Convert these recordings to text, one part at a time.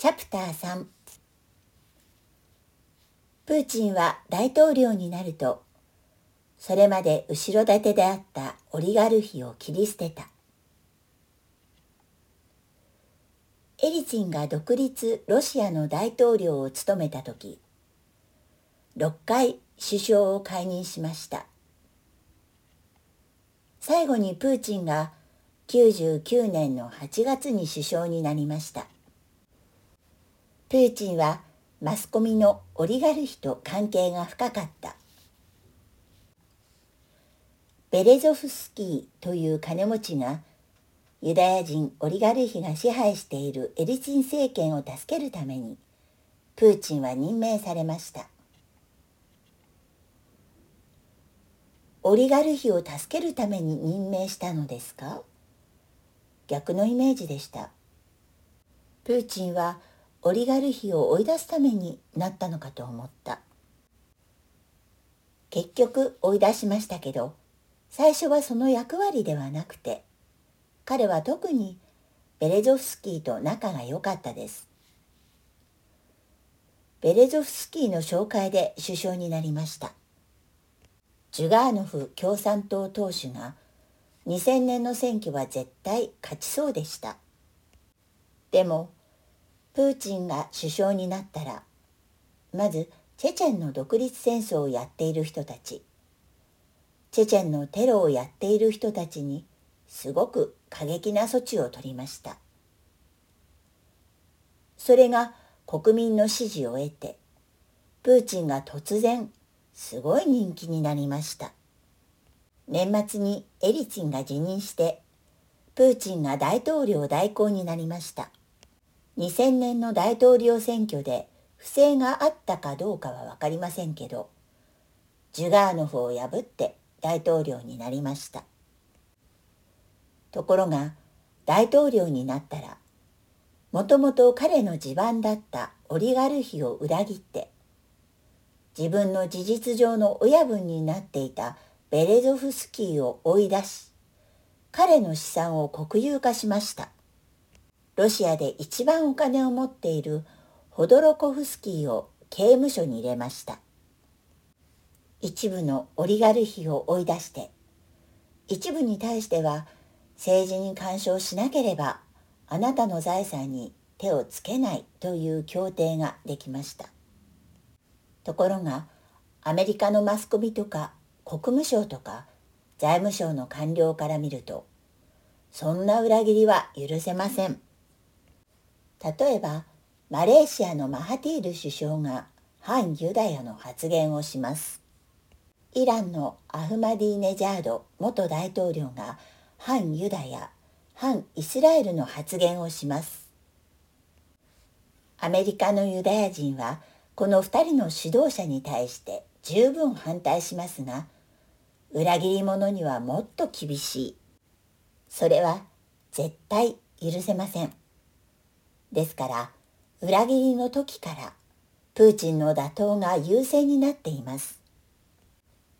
チャプター3プーチンは大統領になるとそれまで後ろ盾であったオリガルヒを切り捨てた。エリツィンが独立ロシアの大統領を務めた時6回首相を解任しました。最後にプーチンが99年の8月に首相になりました。プーチンはマスコミのオリガルヒと関係が深かった。ベレゾフスキーという金持ちがユダヤ人オリガルヒが支配しているエリツィン政権を助けるためにプーチンは任命されました。オリガルヒを助けるために任命したのですか？逆のイメージでした。プーチンはオリガルヒを追い出すためになったのかと思った結局追い出しましたけど最初はその役割ではなくて彼は特にベレゾフスキーと仲が良かったです。ベレゾフスキーの紹介で首相になりました。ジュガーノフ共産党党首が2000年の選挙は絶対勝ちそうでした。でも、プーチンが首相になったら、まずチェチェンの独立戦争をやっている人たち、チェチェンのテロをやっている人たちにすごく過激な措置を取りました。それが国民の支持を得て、プーチンが突然すごい人気になりました。年末にエリツィンが辞任して、プーチンが大統領代行になりました。2000年の大統領選挙で不正があったかどうかは分かりませんけど、ジュガーノフを破って大統領になりました。ところが大統領になったらもともと彼の地盤だったオリガルヒを裏切って自分の事実上の親分になっていたベレゾフスキーを追い出し彼の資産を国有化しましたロシアで一番お金を持っているホドロコフスキーを刑務所に入れました。一部のオリガルヒを追い出して一部に対しては政治に干渉しなければあなたの財産に手をつけないという協定ができました。ところがアメリカのマスコミとか国務省とか財務省の官僚から見るとそんな裏切りは許せません。例えばマレーシアのマハティール首相が反ユダヤの発言をしますイランのアフマディ・ネジャード元大統領が反ユダヤ、反イスラエルの発言をします。アメリカのユダヤ人はこの2人の指導者に対して十分反対しますが、裏切り者にはもっと厳しい。それは絶対許せません。ですから、裏切りの時からプーチンの打倒が優勢になっています。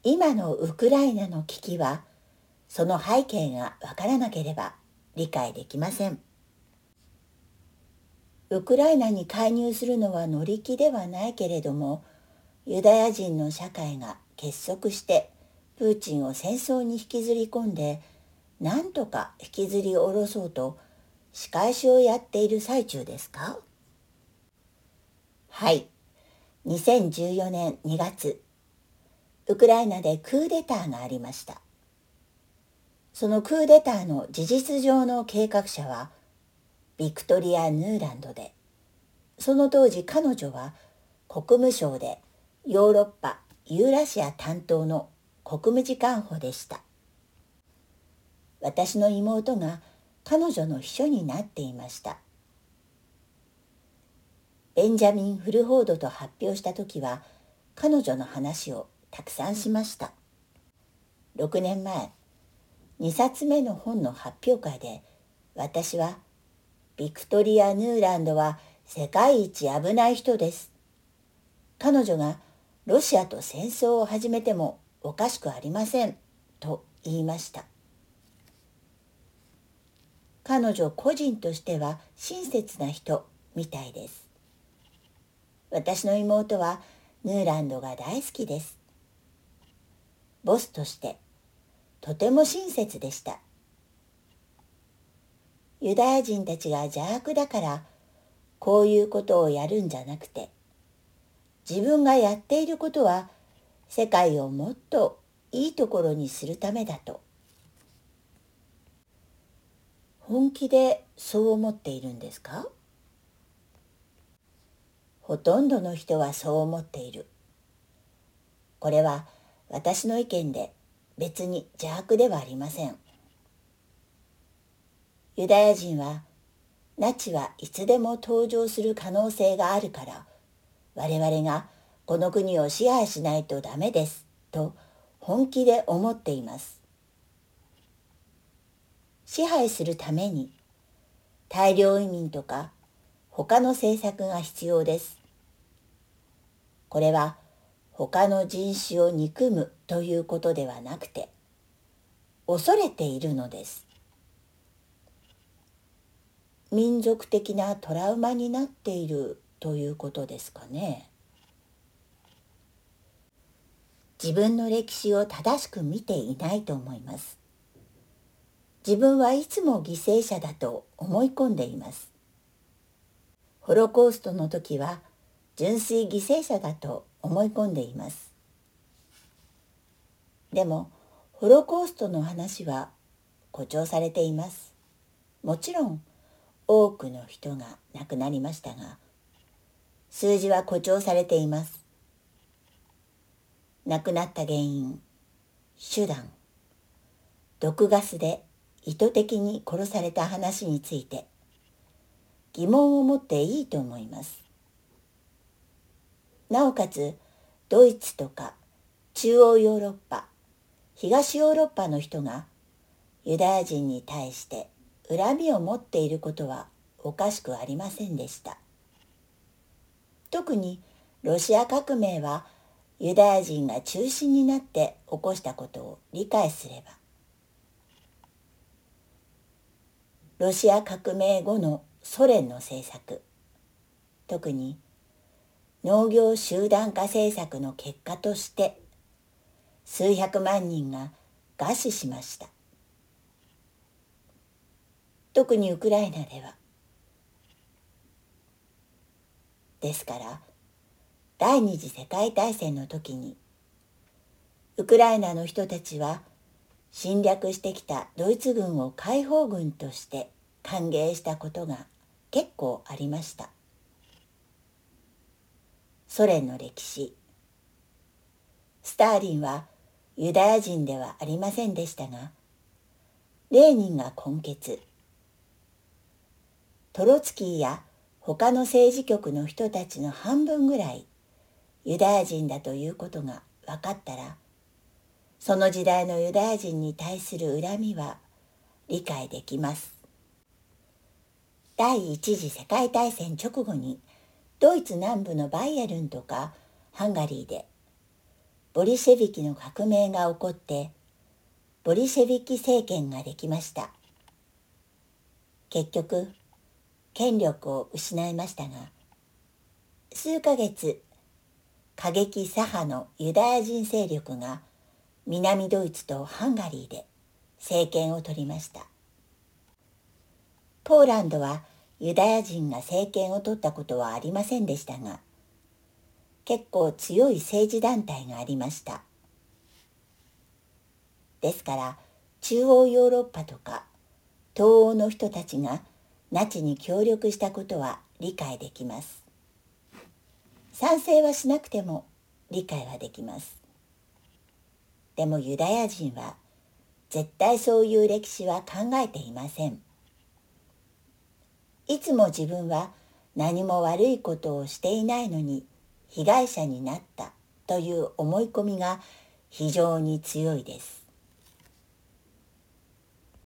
今のウクライナの危機はその背景がわからなければ理解できません。ウクライナに介入するのは乗り気ではないけれども、ユダヤ人の社会が結束してプーチンを戦争に引きずり込んで、なんとか引きずり下ろそうと仕返しをやっている最中ですか？はい。2014年2月、ウクライナでクーデターがありました。そのクーデターの事実上の計画者はビクトリア・ヌーランドでその当時彼女は国務省でヨーロッパユーラシア担当の国務次官補でした私の妹が彼女の秘書になっていましたベンジャミン・フルフォードと発表した時は彼女の話をたくさんしました6年前2冊目の本の発表会で私はビクトリア・ヌーランドは世界一危ない人です。彼女がロシアと戦争を始めてもおかしくありませんと言いました。彼女個人としては親切な人みたいです。私の妹はヌーランドが大好きです。ボスとしてとても親切でした。ユダヤ人たちが邪悪だからこういうことをやるんじゃなくて自分がやっていることは世界をもっといいところにするためだと本気でそう思っているんですか？ほとんどの人はそう思っている。これは私の意見で別に邪悪ではありません。ユダヤ人はナチはいつでも登場する可能性があるから我々がこの国を支配しないとダメですと本気で思っています。支配するために大量移民とか他の政策が必要です。これは他の人種を憎むということではなくて恐れているのです。民族的なトラウマになっているということですかね。自分の歴史を正しく見ていないと思います。自分はいつも犠牲者だと思い込んでいます。ホロコーストの時は純粋犠牲者だと思い込んでいます。でもホロコーストの話は誇張されています。もちろん多くの人が亡くなりましたが数字は誇張されています亡くなった原因手段毒ガスで意図的に殺された話について疑問を持っていいと思います。なおかつドイツとか中央ヨーロッパ東ヨーロッパの人がユダヤ人に対して恨みを持っていることはおかしくありませんでした。特にロシア革命はユダヤ人が中心になって起こしたことを理解すればロシア革命後のソ連の政策特に農業集団化政策の結果として数百万人が餓死しました特にウクライナでは。ですから第二次世界大戦の時にウクライナの人たちは侵略してきたドイツ軍を解放軍として歓迎したことが結構ありました。ソ連の歴史。スターリンはユダヤ人ではありませんでしたがレーニンが根血。トロツキーや他の政治局の人たちの半分ぐらいユダヤ人だということが分かったらその時代のユダヤ人に対する恨みは理解できます。第一次世界大戦直後にドイツ南部のバイエルンとかハンガリーでボリシェビキの革命が起こってボリシェビキ政権ができました。結局権力を失いましたが数ヶ月過激左派のユダヤ人勢力が南ドイツとハンガリーで政権を取りましたポーランドはユダヤ人が政権を取ったことはありませんでしたが結構強い政治団体がありましたですから中央ヨーロッパとか東欧の人たちがナチに協力したことは理解できます。賛成はしなくても理解はできます。でもユダヤ人は絶対そういう歴史は考えていません。いつも自分は何も悪いことをしていないのに被害者になったという思い込みが非常に強いです。